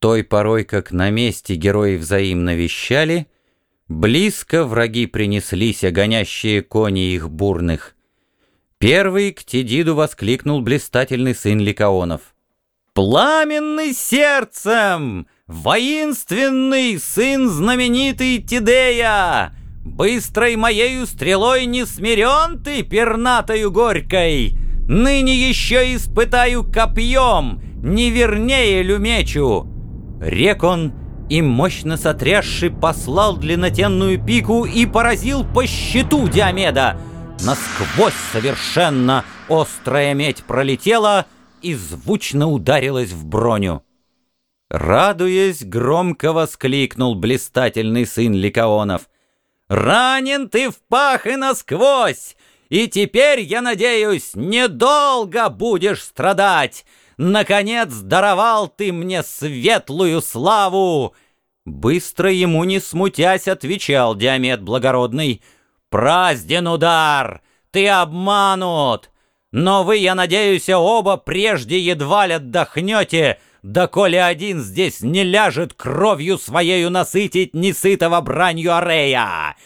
Той порой, как на месте герои взаимно вещали, Близко враги принеслись, гонящие кони их бурных. Первый к Тедиду воскликнул блистательный сын Ликаонов. «Пламенный сердцем! Воинственный сын знаменитый Тидея! Быстрой моею стрелой не смирен ты, пернатою горькой! Ныне еще испытаю копьем, не вернее люмечу!» Рек он, и, мощно сотрясший, послал длиннотенную пику и поразил по щиту Диомеда. Насквозь совершенно острая медь пролетела и звучно ударилась в броню. Радуясь, громко воскликнул блистательный сын Ликаонов. «Ранен ты в пах и насквозь, и теперь, я надеюсь, недолго будешь страдать!» Наконец даровал ты мне светлую славу!» Быстро ему не смутясь отвечал Диамет Благородный. «Празден удар! Ты обманут! Но вы, я надеюсь, оба прежде едва ли отдохнете, доколе один здесь не ляжет кровью своею насытить несытого бранью Арея!»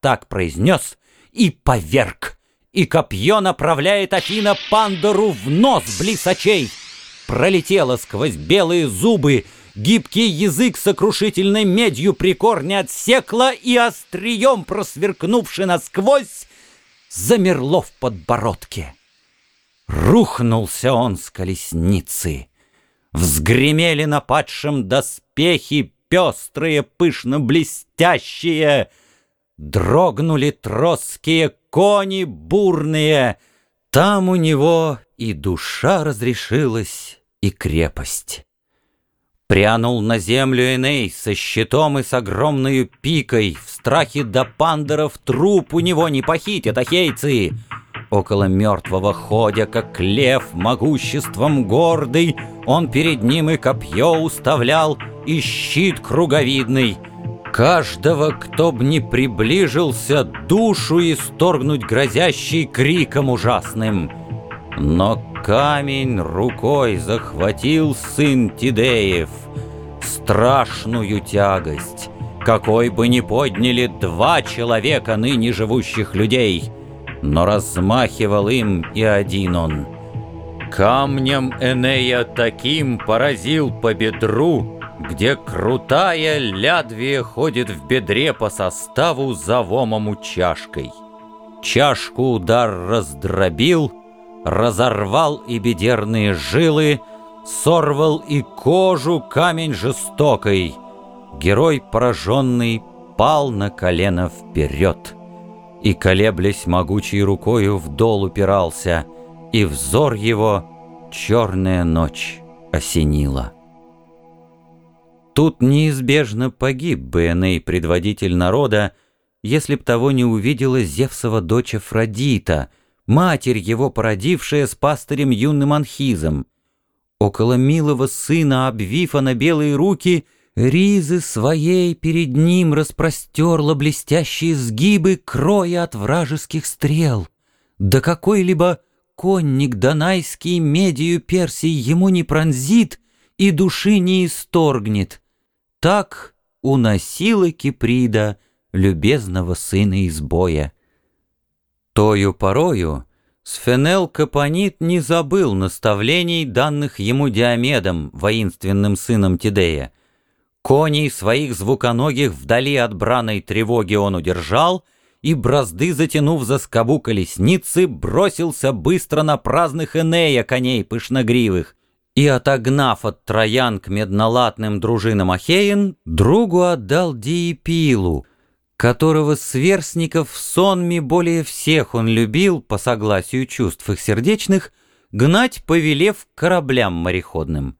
Так произнес и поверг, и копье направляет Афина Пандору в нос близ очей пролетела сквозь белые зубы, гибкий язык сокрушительной медью при корне отсекла и острием, просверкнувши насквозь, замерло в подбородке. Рухнулся он с колесницы. Взгремели на падшем доспехи пестрые, пышно блестящие, Дрогнули троские кони бурные, Там у него и душа разрешилась и крепость. Прянул на землю Эней со щитом и с огромной пикой, В страхе до пандеров труп у него не похитят ахейцы. Около мертвого ходя, как лев, могуществом гордый, Он перед ним и копье уставлял, и щит круговидный. Каждого, кто б не приближился, душу исторгнуть грозящий криком ужасным. Но камень рукой захватил сын Тидеев, страшную тягость, какой бы ни подняли два человека ныне живущих людей, но размахивал им и один он. Камнем Энея таким поразил по бедру, где крутая лядвия ходит в бедре по составу завомому чашкой. Чашку удар раздробил — разорвал и бедерные жилы, сорвал и кожу камень жестокой. Герой пораженный пал на колено вперед и, колеблясь могучей рукою, вдол упирался, и взор его черная ночь осенила. Тут неизбежно погиб бы Эней, предводитель народа, если б того не увидела Зевсова дочь Афродита — матерь его породившая с пастырем юным Анхизом. Около милого сына, обвив она белые руки, Ризы своей перед ним распростерла блестящие сгибы, кроя от вражеских стрел. Да какой-либо конник донайский медию Персий ему не пронзит и души не исторгнет. Так уносила Киприда любезного сына из боя. Тою порою Сфенел Капонит не забыл наставлений, данных ему Диомедом, воинственным сыном Тидея. Коней своих звуконогих вдали от браной тревоги он удержал, и, бразды затянув за скобу колесницы, бросился быстро на праздных Энея коней пышногривых, и, отогнав от троян к меднолатным дружинам Ахеин, другу отдал Диепилу, которого сверстников в сонме более всех он любил, по согласию чувств их сердечных, гнать повелев кораблям мореходным.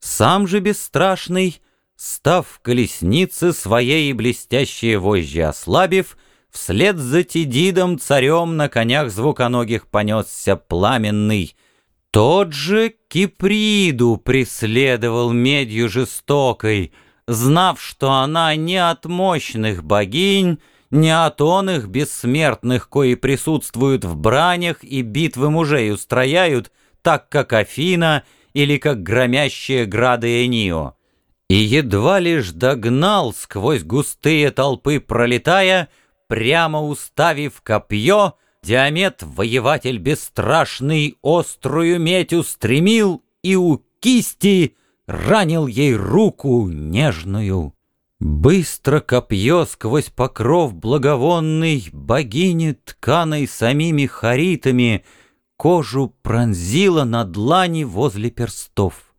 Сам же бесстрашный, став в колеснице своей блестящие вожжи ослабив, вслед за Тидидом царем на конях звуконогих понесся пламенный. Тот же Киприду преследовал медью жестокой — знав, что она не от мощных богинь, не от оных бессмертных, кои присутствуют в бранях и битвы мужей устрояют, так как Афина или как громящие грады Энио. И едва лишь догнал, сквозь густые толпы пролетая, Прямо уставив копье, Диамет воеватель бесстрашный Острую медь устремил И у кисти ранил ей руку нежную. Быстро копье сквозь покров благовонный Богини тканой самими харитами Кожу пронзила на длани возле перстов.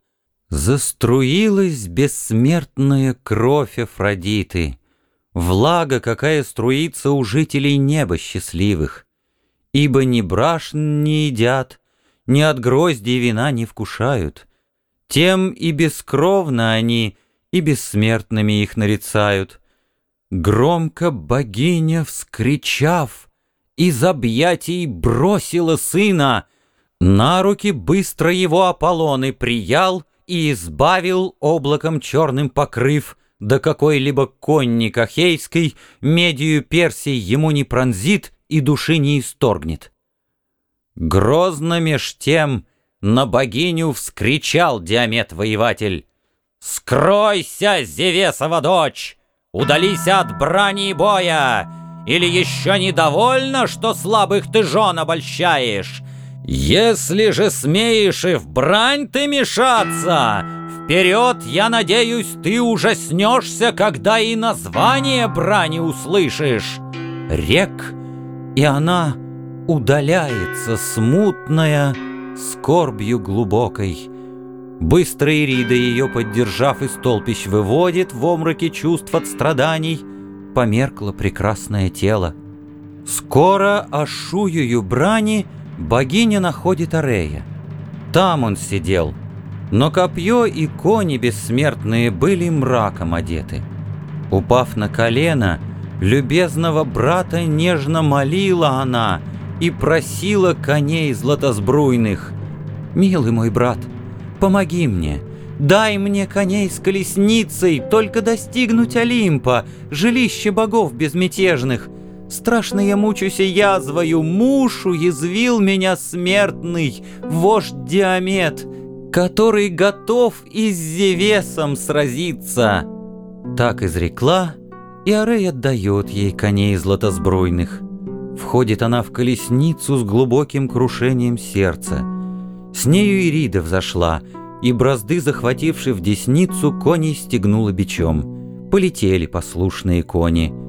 Заструилась бессмертная кровь Афродиты, Влага, какая струится у жителей неба счастливых, Ибо ни брашн не едят, Ни от грозди вина не вкушают, Тем и бескровно они, И бессмертными их нарицают. Громко богиня, вскричав, Из объятий бросила сына, На руки быстро его Аполлон и приял — и избавил облаком черным покрыв, да какой-либо конник Ахейской медию Персий ему не пронзит и души не исторгнет. Грозно меж тем на богиню вскричал Диамет-воеватель. «Скройся, Зевесова дочь! Удались от брани и боя! Или еще недовольна, что слабых ты жен обольщаешь? Если же смеешь и в брань ты мешаться, Вперед, я надеюсь, ты ужаснешься, Когда и название брани услышишь. Рек, и она удаляется, смутная, Скорбью глубокой. Быстро Ирида ее, поддержав из толпищ, Выводит в омраке чувств от страданий, Померкло прекрасное тело. Скоро ошуюю брани — Богиня находит Арея. Там он сидел, но копье и кони бессмертные были мраком одеты. Упав на колено, любезного брата нежно молила она и просила коней златосбруйных. «Милый мой брат, помоги мне, дай мне коней с колесницей, только достигнуть Олимпа, жилище богов безмятежных». Страшно я мучусь и язвою, муж уязвил меня смертный, вождь Диамет, который готов и с Зевесом сразиться. Так изрекла, и Арей отдает ей коней златосбройных. Входит она в колесницу с глубоким крушением сердца. С нею Ирида взошла, и бразды, захвативши в десницу, коней стегнула бичом. Полетели послушные кони —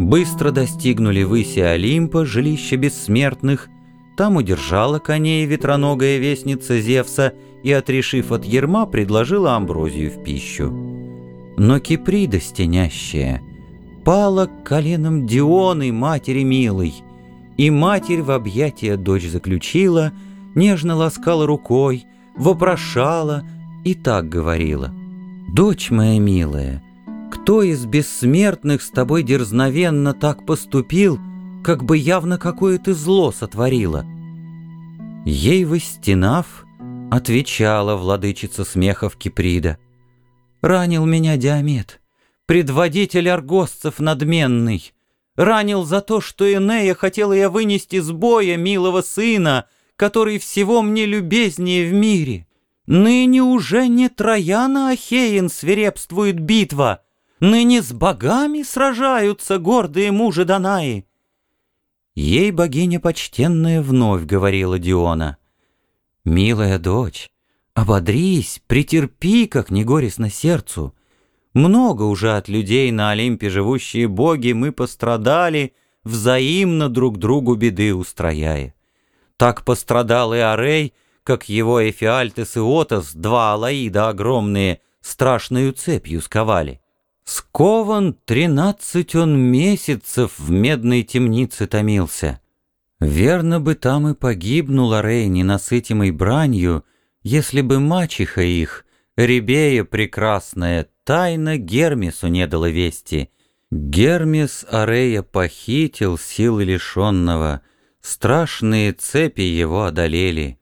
Быстро достигнули выси Олимпа, жилища бессмертных. Там удержала коней ветроногая вестница Зевса и, отрешив от ерма, предложила амброзию в пищу. Но Киприда стенящая пала к коленам Дионы, матери милой, и матерь в объятия дочь заключила, нежно ласкала рукой, вопрошала и так говорила. «Дочь моя милая, кто из бессмертных с тобой дерзновенно так поступил, как бы явно какое-то зло сотворила? Ей выстенав, отвечала владычица смехов Киприда. Ранил меня Диамет, предводитель аргостцев надменный. Ранил за то, что Энея хотела я вынести с боя милого сына, который всего мне любезнее в мире. Ныне уже не Трояна Ахеин свирепствует битва, Ныне с богами сражаются гордые мужи Данаи. Ей богиня почтенная вновь говорила Диона. «Милая дочь, ободрись, претерпи, как не горестно сердцу. Много уже от людей на Олимпе живущие боги мы пострадали, взаимно друг другу беды устрояя. Так пострадал и Арей, как его Эфиальтес и Отос, два Алаида огромные, страшную цепью сковали. Скован тринадцать он месяцев в медной темнице томился. Верно бы там и погибнул Арей, ненасытимой бранью, если бы мачеха их, Ребея прекрасная, тайно Гермесу не дала вести. Гермес Арея похитил силы лишенного, страшные цепи его одолели.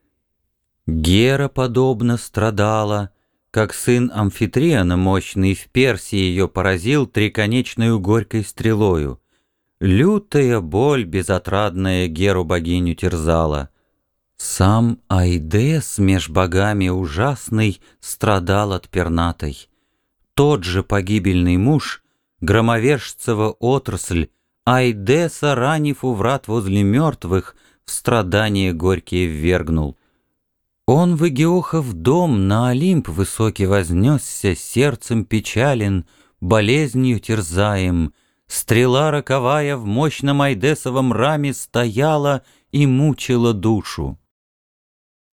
Гера подобно страдала — как сын Амфитриана мощный в Персии ее поразил триконечную горькой стрелою. Лютая боль безотрадная Геру богиню терзала. Сам Айдес меж богами ужасный страдал от пернатой. Тот же погибельный муж, громовержцева отрасль, Айдеса, ранив у врат возле мертвых, в страдания горькие ввергнул. Он в Игеохов дом на Олимп высокий вознесся, сердцем печален, болезнью терзаем. Стрела роковая в мощном Айдесовом раме стояла и мучила душу.